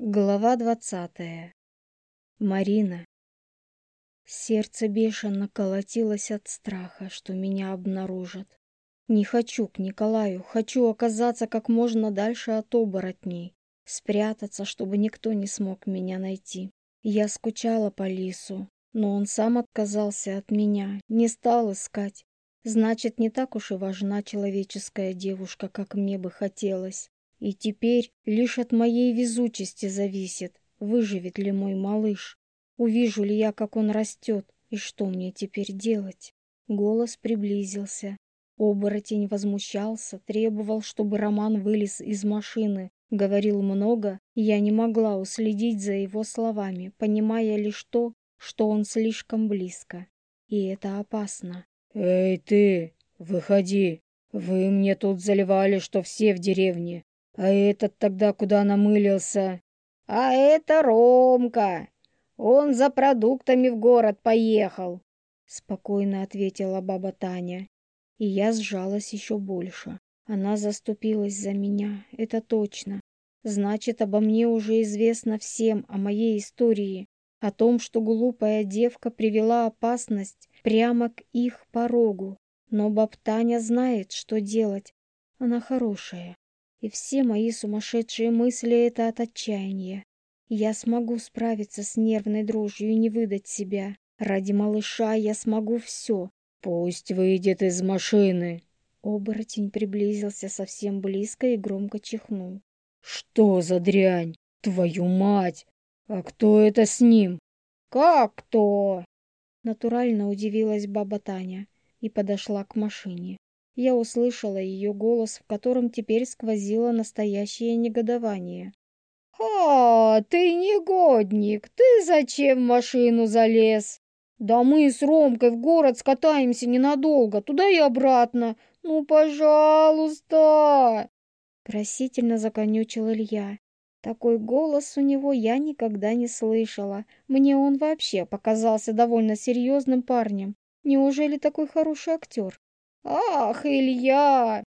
Глава двадцатая. Марина. Сердце бешено колотилось от страха, что меня обнаружат. Не хочу к Николаю, хочу оказаться как можно дальше от оборотней, спрятаться, чтобы никто не смог меня найти. Я скучала по Лису, но он сам отказался от меня, не стал искать. Значит, не так уж и важна человеческая девушка, как мне бы хотелось. И теперь лишь от моей везучести зависит, выживет ли мой малыш. Увижу ли я, как он растет, и что мне теперь делать? Голос приблизился. Оборотень возмущался, требовал, чтобы Роман вылез из машины. Говорил много, я не могла уследить за его словами, понимая лишь то, что он слишком близко. И это опасно. «Эй ты, выходи! Вы мне тут заливали, что все в деревне. А этот тогда куда намылился? А это Ромка. Он за продуктами в город поехал. Спокойно ответила баба Таня. И я сжалась еще больше. Она заступилась за меня, это точно. Значит, обо мне уже известно всем о моей истории, о том, что глупая девка привела опасность прямо к их порогу. Но баб Таня знает, что делать. Она хорошая. И все мои сумасшедшие мысли — это от отчаяния. Я смогу справиться с нервной дрожью и не выдать себя. Ради малыша я смогу все. Пусть выйдет из машины. Оборотень приблизился совсем близко и громко чихнул. Что за дрянь? Твою мать! А кто это с ним? Как кто? Натурально удивилась баба Таня и подошла к машине я услышала ее голос, в котором теперь сквозило настоящее негодование. «А, ты негодник! Ты зачем в машину залез?» «Да мы с Ромкой в город скатаемся ненадолго, туда и обратно. Ну, пожалуйста!» Просительно законючил Илья. Такой голос у него я никогда не слышала. Мне он вообще показался довольно серьезным парнем. Неужели такой хороший актер? «Ах, Илья!»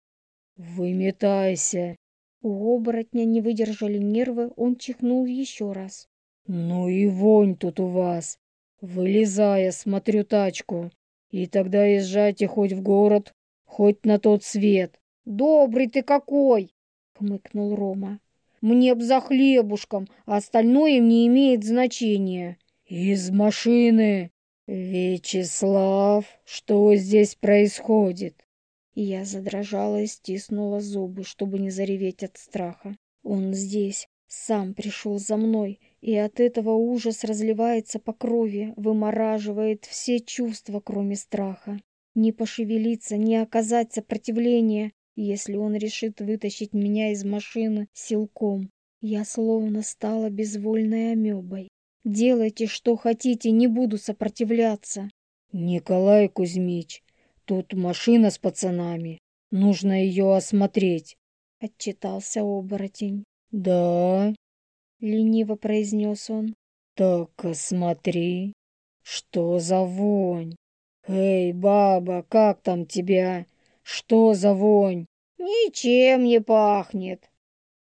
«Выметайся!» У оборотня не выдержали нервы, он чихнул еще раз. «Ну и вонь тут у вас! Вылезая, смотрю тачку, и тогда езжайте хоть в город, хоть на тот свет!» «Добрый ты какой!» — хмыкнул Рома. «Мне б за хлебушком, а остальное не имеет значения». «Из машины!» «Вячеслав, что здесь происходит?» Я задрожала и стиснула зубы, чтобы не зареветь от страха. Он здесь, сам пришел за мной, и от этого ужас разливается по крови, вымораживает все чувства, кроме страха. Не пошевелиться, не оказать сопротивления, если он решит вытащить меня из машины силком. Я словно стала безвольной амебой. Делайте, что хотите, не буду сопротивляться. Николай Кузьмич, тут машина с пацанами. Нужно ее осмотреть. Отчитался оборотень. Да, лениво произнес он. Так осмотри. Что за вонь? Эй, баба, как там тебя? Что за вонь? Ничем не пахнет,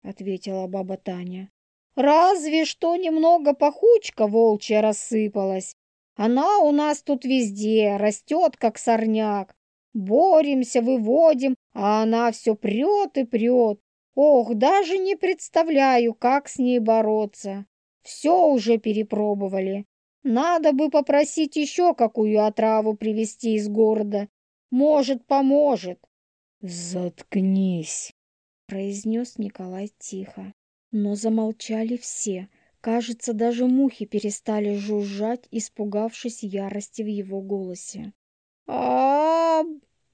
ответила баба Таня. Разве что немного пахучка волчья рассыпалась. Она у нас тут везде, растет, как сорняк. Боремся, выводим, а она все прет и прет. Ох, даже не представляю, как с ней бороться. Все уже перепробовали. Надо бы попросить еще какую отраву привезти из города. Может, поможет. Заткнись, произнес Николай тихо. Но замолчали все. Кажется, даже мухи перестали жужжать, испугавшись ярости в его голосе. а,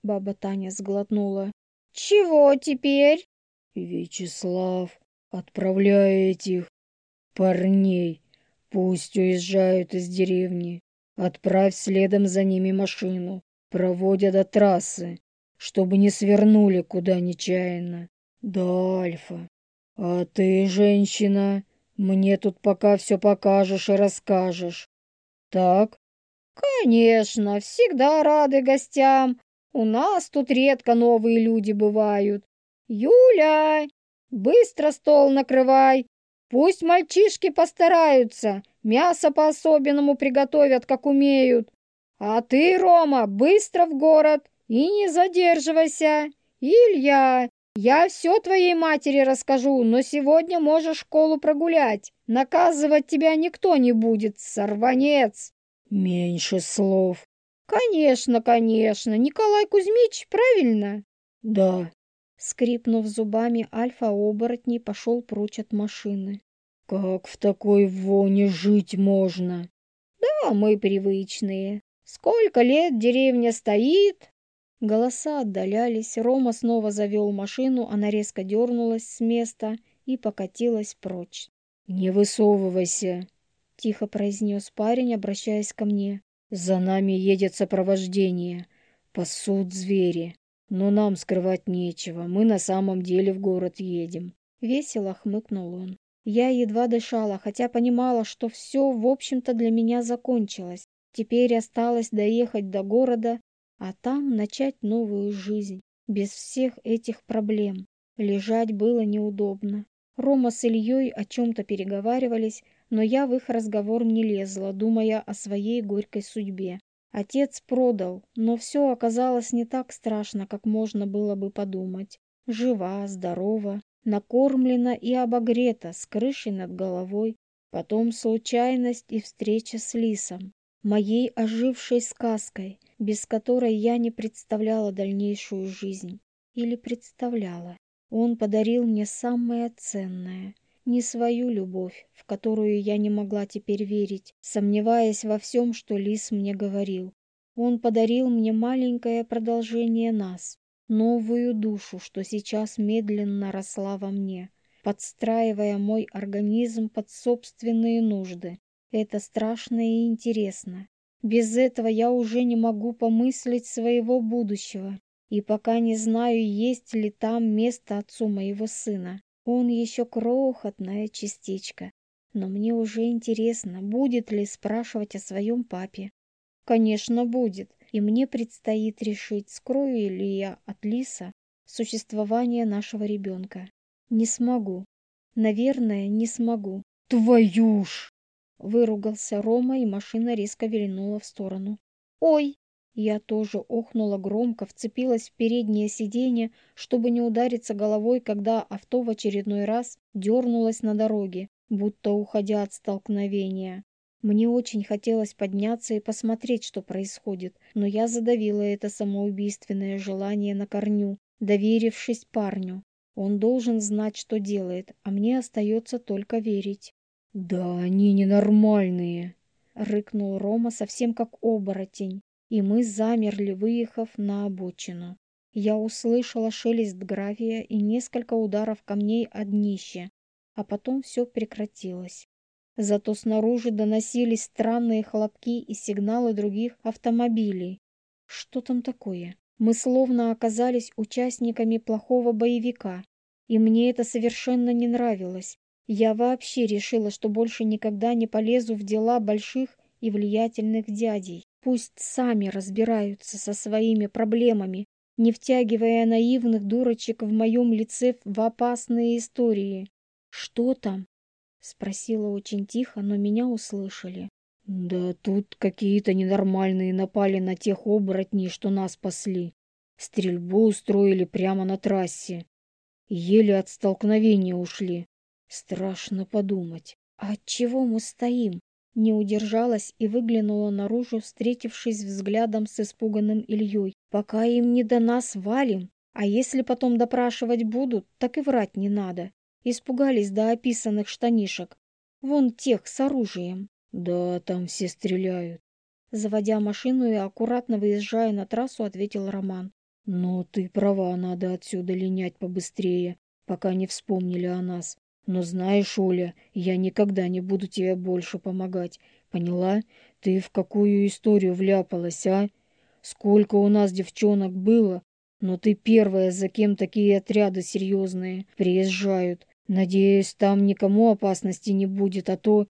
баба Таня сглотнула. «Чего теперь?» «Вячеслав, отправляй этих парней. Пусть уезжают из деревни. Отправь следом за ними машину. Проводят до трассы, чтобы не свернули куда нечаянно. Да, Альфа, «А ты, женщина, мне тут пока все покажешь и расскажешь. Так?» «Конечно, всегда рады гостям. У нас тут редко новые люди бывают. Юля, быстро стол накрывай. Пусть мальчишки постараются, мясо по-особенному приготовят, как умеют. А ты, Рома, быстро в город и не задерживайся. Илья, я все твоей матери расскажу, но сегодня можешь школу прогулять. Наказывать тебя никто не будет, сорванец. Меньше слов. Конечно, конечно. Николай Кузьмич, правильно? Да. Скрипнув зубами, альфа-оборотней пошел прочь от машины. «Как в такой воне жить можно?» «Да, мы привычные. Сколько лет деревня стоит?» Голоса отдалялись, Рома снова завел машину, она резко дернулась с места и покатилась прочь. «Не высовывайся!» — тихо произнес парень, обращаясь ко мне. «За нами едет сопровождение. Пасут звери. Но нам скрывать нечего, мы на самом деле в город едем. Весело хмыкнул он. Я едва дышала, хотя понимала, что все, в общем-то, для меня закончилось. Теперь осталось доехать до города, а там начать новую жизнь, без всех этих проблем. Лежать было неудобно. Рома с Ильей о чем-то переговаривались, но я в их разговор не лезла, думая о своей горькой судьбе. Отец продал, но все оказалось не так страшно, как можно было бы подумать. Жива, здорова, накормлена и обогрета, с крышей над головой. Потом случайность и встреча с Лисом, моей ожившей сказкой, без которой я не представляла дальнейшую жизнь. Или представляла. Он подарил мне самое ценное — не свою любовь, в которую я не могла теперь верить, сомневаясь во всем, что Лис мне говорил. Он подарил мне маленькое продолжение нас, новую душу, что сейчас медленно росла во мне, подстраивая мой организм под собственные нужды. Это страшно и интересно. Без этого я уже не могу помыслить своего будущего, и пока не знаю, есть ли там место отцу моего сына. Он еще крохотная частичка, но мне уже интересно, будет ли спрашивать о своем папе. Конечно, будет, и мне предстоит решить, скрою ли я от Лиса существование нашего ребенка. Не смогу. Наверное, не смогу. Твою ж! Выругался Рома, и машина резко вильнула в сторону. «Ой!» Я тоже охнула громко, вцепилась в переднее сиденье, чтобы не удариться головой, когда авто в очередной раз дернулось на дороге, будто уходя от столкновения. Мне очень хотелось подняться и посмотреть, что происходит, но я задавила это самоубийственное желание на корню, доверившись парню. Он должен знать, что делает, а мне остается только верить. «Да они ненормальные!» — рыкнул Рома совсем как оборотень и мы замерли, выехав на обочину. Я услышала шелест гравия и несколько ударов камней о днище, а потом все прекратилось. Зато снаружи доносились странные хлопки и сигналы других автомобилей. Что там такое? Мы словно оказались участниками плохого боевика, и мне это совершенно не нравилось. Я вообще решила, что больше никогда не полезу в дела больших и влиятельных дядей. Пусть сами разбираются со своими проблемами, не втягивая наивных дурочек в моем лице в опасные истории. «Что там?» — спросила очень тихо, но меня услышали. «Да тут какие-то ненормальные напали на тех оборотней, что нас спасли. Стрельбу устроили прямо на трассе. Еле от столкновения ушли. Страшно подумать. А от чего мы стоим? Не удержалась и выглянула наружу, встретившись взглядом с испуганным Ильей. «Пока им не до нас валим, а если потом допрашивать будут, так и врать не надо. Испугались до описанных штанишек. Вон тех с оружием». «Да, там все стреляют». Заводя машину и аккуратно выезжая на трассу, ответил Роман. «Но ты права, надо отсюда линять побыстрее, пока не вспомнили о нас. Но знаешь, Оля, я никогда не буду тебе больше помогать. Поняла? Ты в какую историю вляпалась, а? Сколько у нас девчонок было, но ты первая, за кем такие отряды серьезные приезжают. Надеюсь, там никому опасности не будет, а то...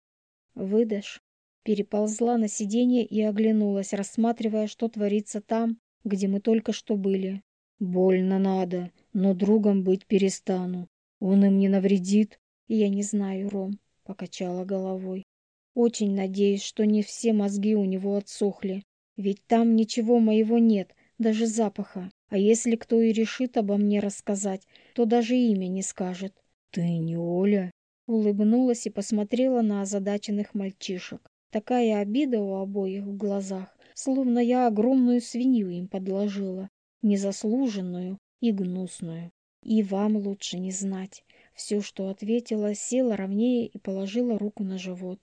Выдашь? Переползла на сиденье и оглянулась, рассматривая, что творится там, где мы только что были. Больно надо, но другом быть перестану. Он им не навредит, Я не знаю, Ром, покачала головой. Очень надеюсь, что не все мозги у него отсохли. Ведь там ничего моего нет, даже запаха. А если кто и решит обо мне рассказать, то даже имя не скажет. Ты не Оля? Улыбнулась и посмотрела на озадаченных мальчишек. Такая обида у обоих в глазах, словно я огромную свинью им подложила, незаслуженную и гнусную. И вам лучше не знать. Все, что ответила, села ровнее и положила руку на живот.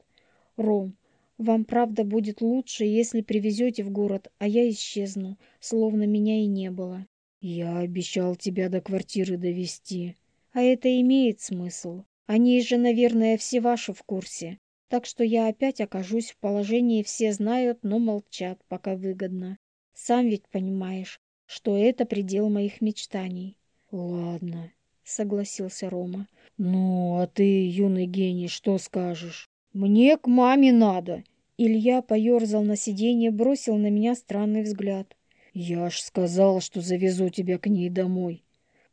Ром, вам правда будет лучше, если привезете в город, а я исчезну, словно меня и не было. Я обещал тебя до квартиры довести. А это имеет смысл. Они же, наверное, все ваши в курсе. Так что я опять окажусь в положении «все знают, но молчат, пока выгодно». Сам ведь понимаешь, что это предел моих мечтаний. Ладно, согласился Рома. Ну, а ты, юный гений, что скажешь? Мне к маме надо. Илья поерзал на сиденье, бросил на меня странный взгляд. Я ж сказал, что завезу тебя к ней домой.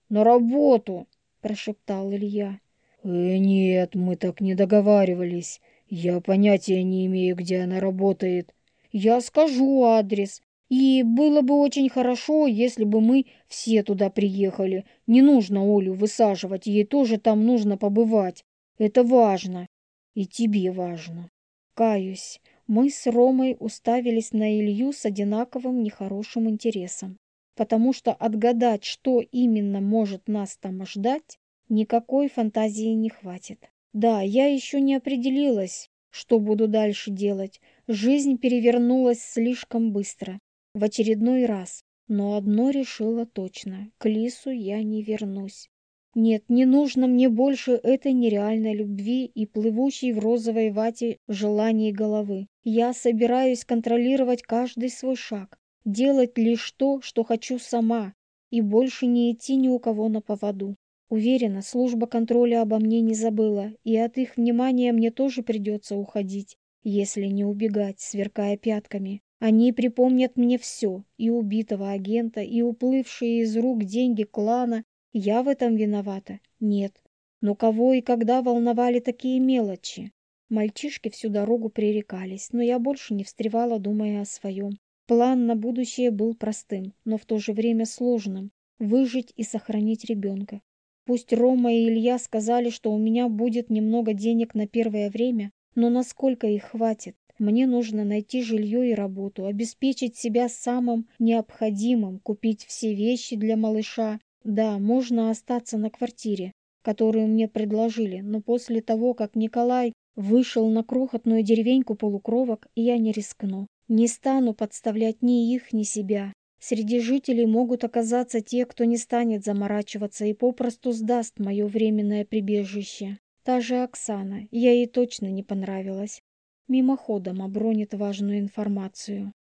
На работу, прошептал Илья. «Э, нет, мы так не договаривались. Я понятия не имею, где она работает. Я скажу адрес. И было бы очень хорошо, если бы мы все туда приехали. Не нужно Олю высаживать, ей тоже там нужно побывать. Это важно. И тебе важно. Каюсь, мы с Ромой уставились на Илью с одинаковым нехорошим интересом, потому что отгадать, что именно может нас там ждать, Никакой фантазии не хватит. Да, я еще не определилась, что буду дальше делать. Жизнь перевернулась слишком быстро. В очередной раз. Но одно решила точно. К Лису я не вернусь. Нет, не нужно мне больше этой нереальной любви и плывущей в розовой вате желаний головы. Я собираюсь контролировать каждый свой шаг, делать лишь то, что хочу сама, и больше не идти ни у кого на поводу. Уверена, служба контроля обо мне не забыла, и от их внимания мне тоже придется уходить, если не убегать, сверкая пятками. Они припомнят мне все, и убитого агента, и уплывшие из рук деньги клана. Я в этом виновата? Нет. Но кого и когда волновали такие мелочи? Мальчишки всю дорогу пререкались, но я больше не встревала, думая о своем. План на будущее был простым, но в то же время сложным – выжить и сохранить ребенка. Пусть Рома и Илья сказали, что у меня будет немного денег на первое время, но насколько их хватит? Мне нужно найти жилье и работу, обеспечить себя самым необходимым, купить все вещи для малыша. Да, можно остаться на квартире, которую мне предложили, но после того, как Николай вышел на крохотную деревеньку полукровок, я не рискну. Не стану подставлять ни их, ни себя. Среди жителей могут оказаться те, кто не станет заморачиваться и попросту сдаст мое временное прибежище. Та же Оксана, я ей точно не понравилась. Мимоходом обронит важную информацию.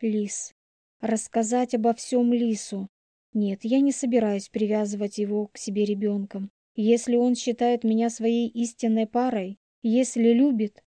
Лис. Рассказать обо всем Лису. Нет, я не собираюсь привязывать его к себе ребенком. Если он считает меня своей истинной парой, если любит,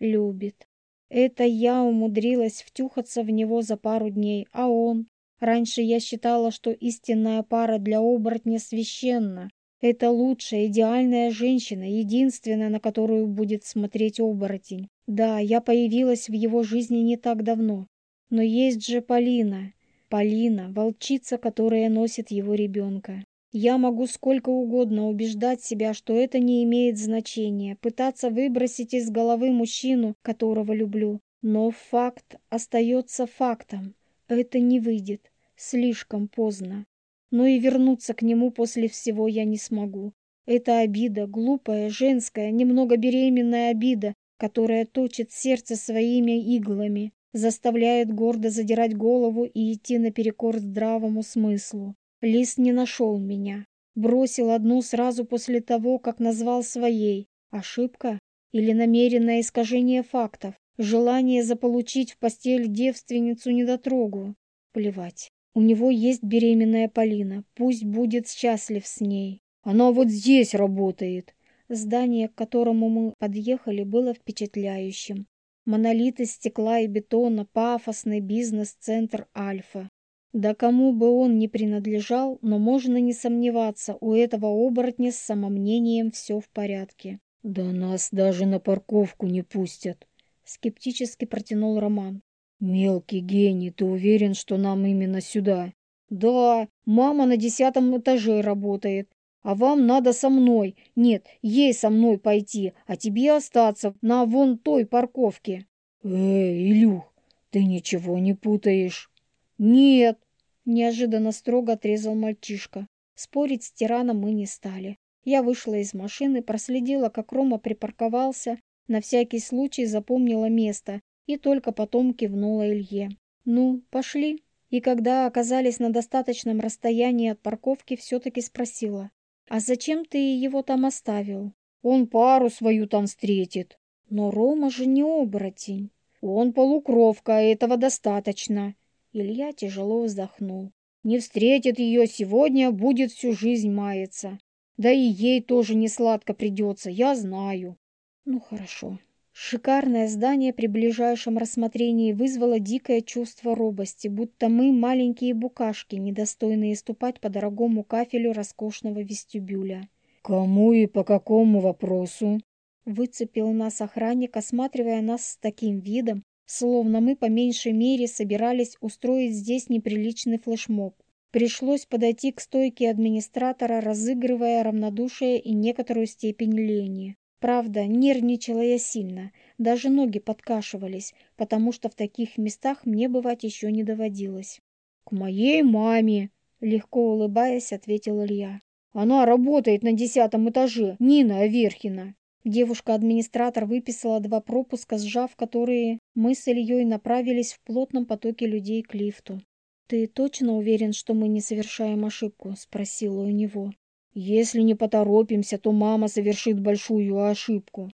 любит. Это я умудрилась втюхаться в него за пару дней, а он... Раньше я считала, что истинная пара для оборотня священна. Это лучшая, идеальная женщина, единственная, на которую будет смотреть оборотень. Да, я появилась в его жизни не так давно. Но есть же Полина. Полина, волчица, которая носит его ребенка. Я могу сколько угодно убеждать себя, что это не имеет значения, пытаться выбросить из головы мужчину, которого люблю. Но факт остается фактом. Это не выйдет. Слишком поздно. Но и вернуться к нему после всего я не смогу. Это обида, глупая, женская, немного беременная обида, которая точит сердце своими иглами, заставляет гордо задирать голову и идти наперекор здравому смыслу. Лис не нашел меня. Бросил одну сразу после того, как назвал своей. Ошибка? Или намеренное искажение фактов? Желание заполучить в постель девственницу недотрогу? Плевать. У него есть беременная Полина. Пусть будет счастлив с ней. Она вот здесь работает. Здание, к которому мы подъехали, было впечатляющим. Монолит из стекла и бетона, пафосный бизнес-центр «Альфа». Да кому бы он ни принадлежал, но можно не сомневаться, у этого оборотня с самомнением все в порядке. «Да нас даже на парковку не пустят», — скептически протянул Роман. «Мелкий гений, ты уверен, что нам именно сюда?» «Да, мама на десятом этаже работает, а вам надо со мной. Нет, ей со мной пойти, а тебе остаться на вон той парковке». «Эй, Илюх, ты ничего не путаешь?» «Нет, Неожиданно строго отрезал мальчишка. Спорить с тираном мы не стали. Я вышла из машины, проследила, как Рома припарковался, на всякий случай запомнила место и только потом кивнула Илье. «Ну, пошли». И когда оказались на достаточном расстоянии от парковки, все-таки спросила. «А зачем ты его там оставил?» «Он пару свою там встретит». «Но Рома же не оборотень». «Он полукровка, этого достаточно». Илья тяжело вздохнул. Не встретит ее сегодня, будет всю жизнь маяться. Да и ей тоже не сладко придется, я знаю. Ну хорошо. Шикарное здание при ближайшем рассмотрении вызвало дикое чувство робости, будто мы маленькие букашки, недостойные ступать по дорогому кафелю роскошного вестибюля. «Кому и по какому вопросу?» Выцепил нас охранник, осматривая нас с таким видом, Словно мы по меньшей мере собирались устроить здесь неприличный флешмоб. Пришлось подойти к стойке администратора, разыгрывая равнодушие и некоторую степень лени. Правда, нервничала я сильно, даже ноги подкашивались, потому что в таких местах мне бывать еще не доводилось. «К моей маме!» — легко улыбаясь, ответил Илья. «Она работает на десятом этаже, Нина Аверхина». Девушка-администратор выписала два пропуска, сжав которые мы с Ильей направились в плотном потоке людей к лифту. «Ты точно уверен, что мы не совершаем ошибку?» – спросила у него. «Если не поторопимся, то мама совершит большую ошибку».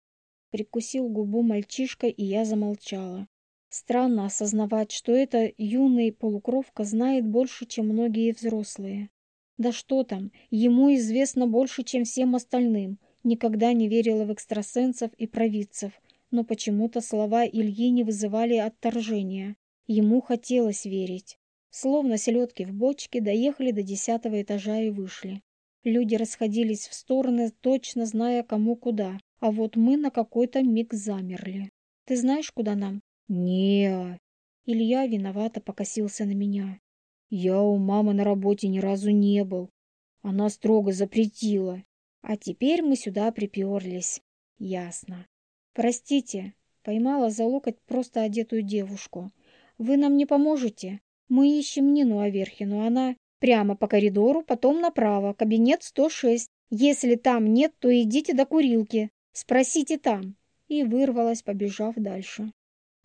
Прикусил губу мальчишка, и я замолчала. Странно осознавать, что эта юный полукровка знает больше, чем многие взрослые. Да что там, ему известно больше, чем всем остальным – Никогда не верила в экстрасенсов и провидцев, но почему-то слова Ильи не вызывали отторжения. Ему хотелось верить. Словно селедки в бочке доехали до десятого этажа и вышли. Люди расходились в стороны, точно зная, кому куда. А вот мы на какой-то миг замерли. «Ты знаешь, куда нам?» не Илья виновато покосился на меня. «Я у мамы на работе ни разу не был. Она строго запретила. А теперь мы сюда приперлись. Ясно. Простите, поймала за локоть просто одетую девушку. Вы нам не поможете? Мы ищем Нину Аверхину. Она прямо по коридору, потом направо, кабинет 106. Если там нет, то идите до курилки. Спросите там. И вырвалась, побежав дальше.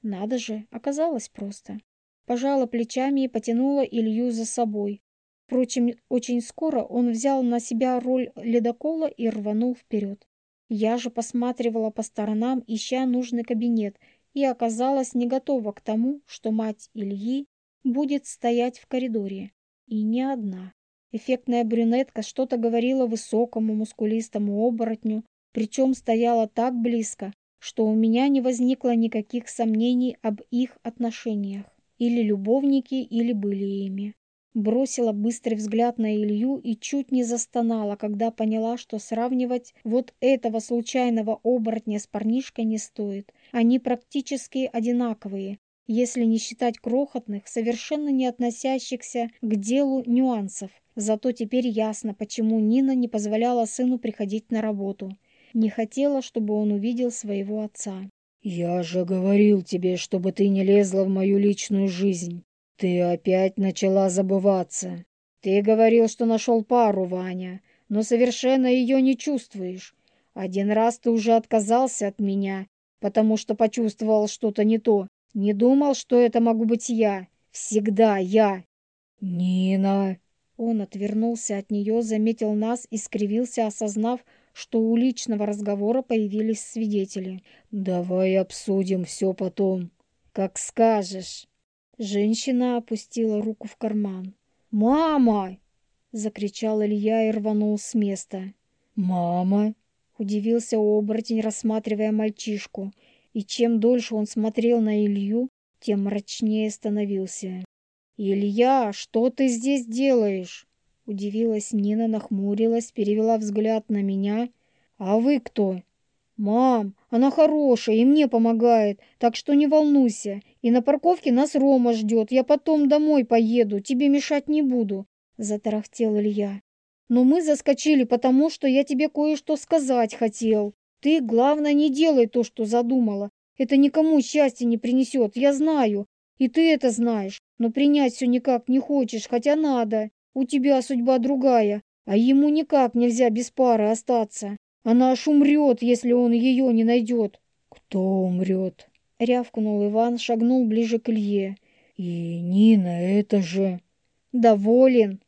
Надо же, оказалось просто. Пожала плечами и потянула Илью за собой. Впрочем, очень скоро он взял на себя роль ледокола и рванул вперед. Я же посматривала по сторонам, ища нужный кабинет, и оказалась не готова к тому, что мать Ильи будет стоять в коридоре. И не одна. Эффектная брюнетка что-то говорила высокому мускулистому оборотню, причем стояла так близко, что у меня не возникло никаких сомнений об их отношениях. Или любовники, или были ими. Бросила быстрый взгляд на Илью и чуть не застонала, когда поняла, что сравнивать вот этого случайного оборотня с парнишкой не стоит. Они практически одинаковые, если не считать крохотных, совершенно не относящихся к делу нюансов. Зато теперь ясно, почему Нина не позволяла сыну приходить на работу. Не хотела, чтобы он увидел своего отца. «Я же говорил тебе, чтобы ты не лезла в мою личную жизнь», «Ты опять начала забываться. Ты говорил, что нашел пару, Ваня, но совершенно ее не чувствуешь. Один раз ты уже отказался от меня, потому что почувствовал что-то не то. Не думал, что это могу быть я. Всегда я». «Нина!» Он отвернулся от нее, заметил нас и скривился, осознав, что у личного разговора появились свидетели. «Давай обсудим все потом. Как скажешь». Женщина опустила руку в карман. «Мама!» — закричал Илья и рванул с места. «Мама!» — удивился оборотень, рассматривая мальчишку. И чем дольше он смотрел на Илью, тем мрачнее становился. «Илья, что ты здесь делаешь?» Удивилась Нина, нахмурилась, перевела взгляд на меня. «А вы кто?» «Мам, она хорошая и мне помогает, так что не волнуйся. И на парковке нас Рома ждет. Я потом домой поеду, тебе мешать не буду», — затарахтел Илья. «Но мы заскочили, потому что я тебе кое-что сказать хотел. Ты, главное, не делай то, что задумала. Это никому счастья не принесет, я знаю. И ты это знаешь, но принять все никак не хочешь, хотя надо. У тебя судьба другая, а ему никак нельзя без пары остаться. Она аж умрет, если он ее не найдет. Кто умрет? Рявкнул Иван, шагнул ближе к Илье. И Нина, это же... Доволен.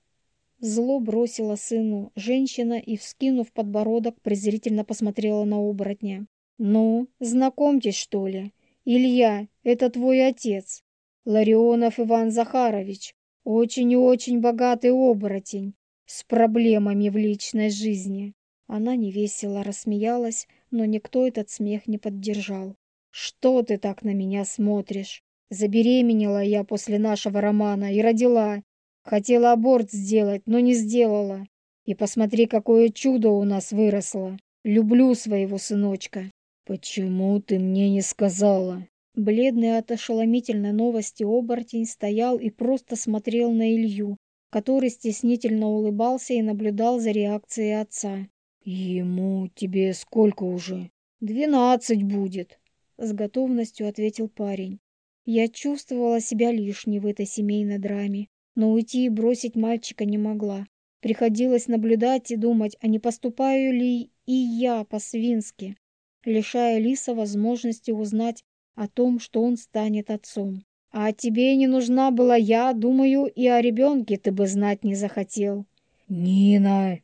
Зло бросила сыну женщина и, вскинув подбородок, презрительно посмотрела на оборотня. «Ну, знакомьтесь, что ли? Илья, это твой отец. Ларионов Иван Захарович, очень и очень богатый оборотень, с проблемами в личной жизни. Она невесело рассмеялась, но никто этот смех не поддержал. «Что ты так на меня смотришь? Забеременела я после нашего романа и родила. Хотела аборт сделать, но не сделала. И посмотри, какое чудо у нас выросло. Люблю своего сыночка». «Почему ты мне не сказала?» Бледный от ошеломительной новости оборотень стоял и просто смотрел на Илью, который стеснительно улыбался и наблюдал за реакцией отца. «Ему тебе сколько уже?» «Двенадцать будет», — с готовностью ответил парень. Я чувствовала себя лишней в этой семейной драме, но уйти и бросить мальчика не могла. Приходилось наблюдать и думать, а не поступаю ли и я по-свински, лишая Лиса возможности узнать о том, что он станет отцом. А тебе не нужна была я, думаю, и о ребенке ты бы знать не захотел. Нина!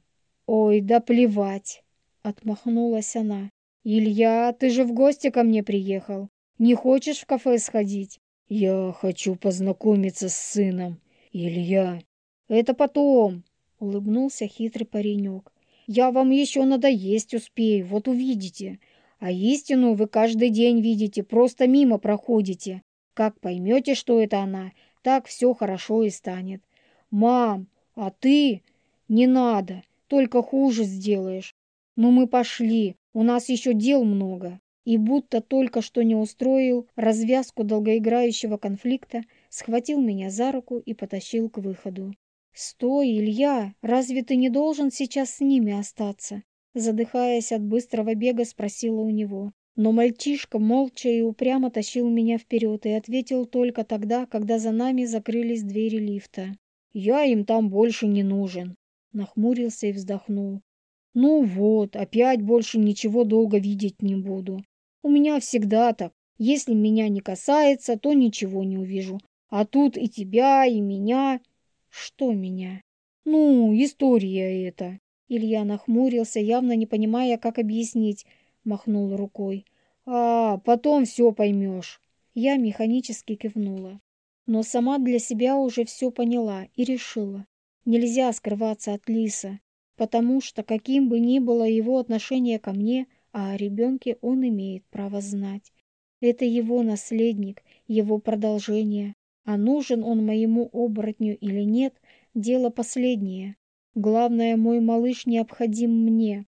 Ой, да плевать! Отмахнулась она. Илья, ты же в гости ко мне приехал. Не хочешь в кафе сходить? Я хочу познакомиться с сыном. Илья. Это потом, улыбнулся хитрый паренек. Я вам еще надоесть успею, вот увидите. А истину вы каждый день видите, просто мимо проходите. Как поймете, что это она, так все хорошо и станет. Мам, а ты? Не надо, только хуже сделаешь. Ну мы пошли, у нас еще дел много. И будто только что не устроил развязку долгоиграющего конфликта, схватил меня за руку и потащил к выходу. «Стой, Илья, разве ты не должен сейчас с ними остаться?» Задыхаясь от быстрого бега, спросила у него. Но мальчишка молча и упрямо тащил меня вперед и ответил только тогда, когда за нами закрылись двери лифта. «Я им там больше не нужен», — нахмурился и вздохнул. «Ну вот, опять больше ничего долго видеть не буду. У меня всегда так. Если меня не касается, то ничего не увижу. А тут и тебя, и меня...» «Что меня?» «Ну, история эта». Илья нахмурился, явно не понимая, как объяснить, махнул рукой. «А, потом все поймешь». Я механически кивнула. Но сама для себя уже все поняла и решила. Нельзя скрываться от Лиса, потому что каким бы ни было его отношение ко мне, а о ребенке он имеет право знать. Это его наследник, его продолжение. А нужен он моему оборотню или нет, дело последнее. Главное, мой малыш необходим мне.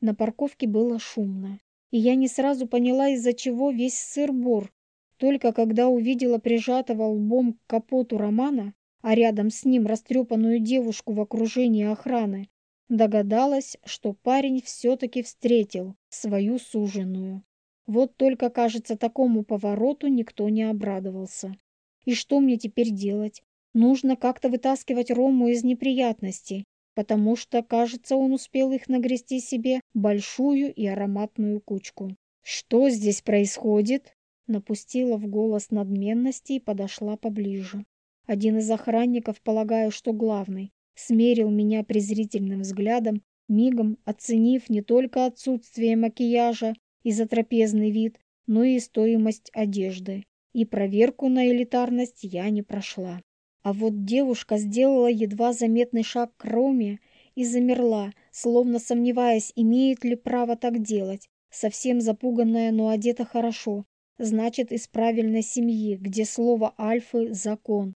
На парковке было шумно, и я не сразу поняла, из-за чего весь сыр-бор. Только когда увидела прижатого лбом к капоту Романа, а рядом с ним растрепанную девушку в окружении охраны, догадалась, что парень все-таки встретил свою суженую. Вот только, кажется, такому повороту никто не обрадовался. И что мне теперь делать? Нужно как-то вытаскивать Рому из неприятностей, потому что, кажется, он успел их нагрести себе большую и ароматную кучку. «Что здесь происходит?» Напустила в голос надменности и подошла поближе. Один из охранников, полагаю, что главный, смерил меня презрительным взглядом, мигом оценив не только отсутствие макияжа и затрапезный вид, но и стоимость одежды. И проверку на элитарность я не прошла. А вот девушка сделала едва заметный шаг к Роме и замерла, словно сомневаясь, имеет ли право так делать. Совсем запуганная, но одета хорошо. Значит, из правильной семьи, где слово альфы – закон.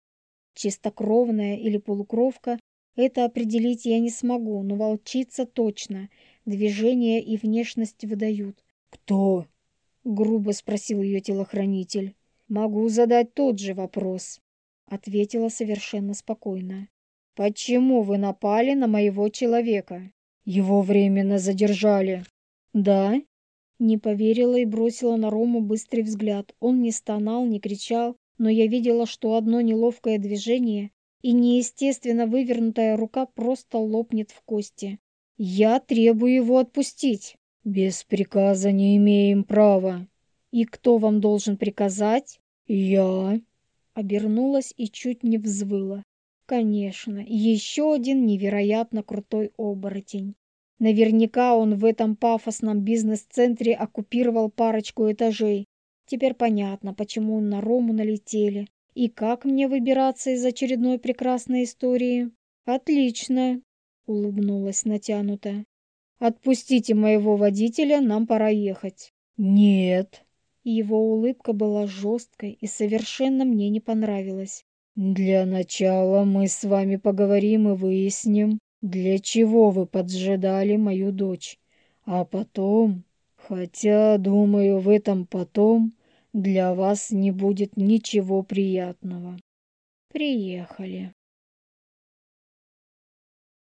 Чистокровная или полукровка, это определить я не смогу, но волчица точно. Движения и внешность выдают. «Кто?» — грубо спросил ее телохранитель. «Могу задать тот же вопрос», — ответила совершенно спокойно. «Почему вы напали на моего человека? Его временно задержали». «Да?» Не поверила и бросила на Рому быстрый взгляд. Он не стонал, не кричал, но я видела, что одно неловкое движение и неестественно вывернутая рука просто лопнет в кости. «Я требую его отпустить!» «Без приказа не имеем права!» «И кто вам должен приказать?» «Я!» Обернулась и чуть не взвыла. «Конечно, еще один невероятно крутой оборотень. Наверняка он в этом пафосном бизнес-центре оккупировал парочку этажей. Теперь понятно, почему на Рому налетели. И как мне выбираться из очередной прекрасной истории? Отлично, улыбнулась натянуто. Отпустите моего водителя, нам пора ехать. Нет. Его улыбка была жесткой и совершенно мне не понравилась. Для начала мы с вами поговорим и выясним, для чего вы поджидали мою дочь? А потом, хотя, думаю, в этом потом для вас не будет ничего приятного. Приехали.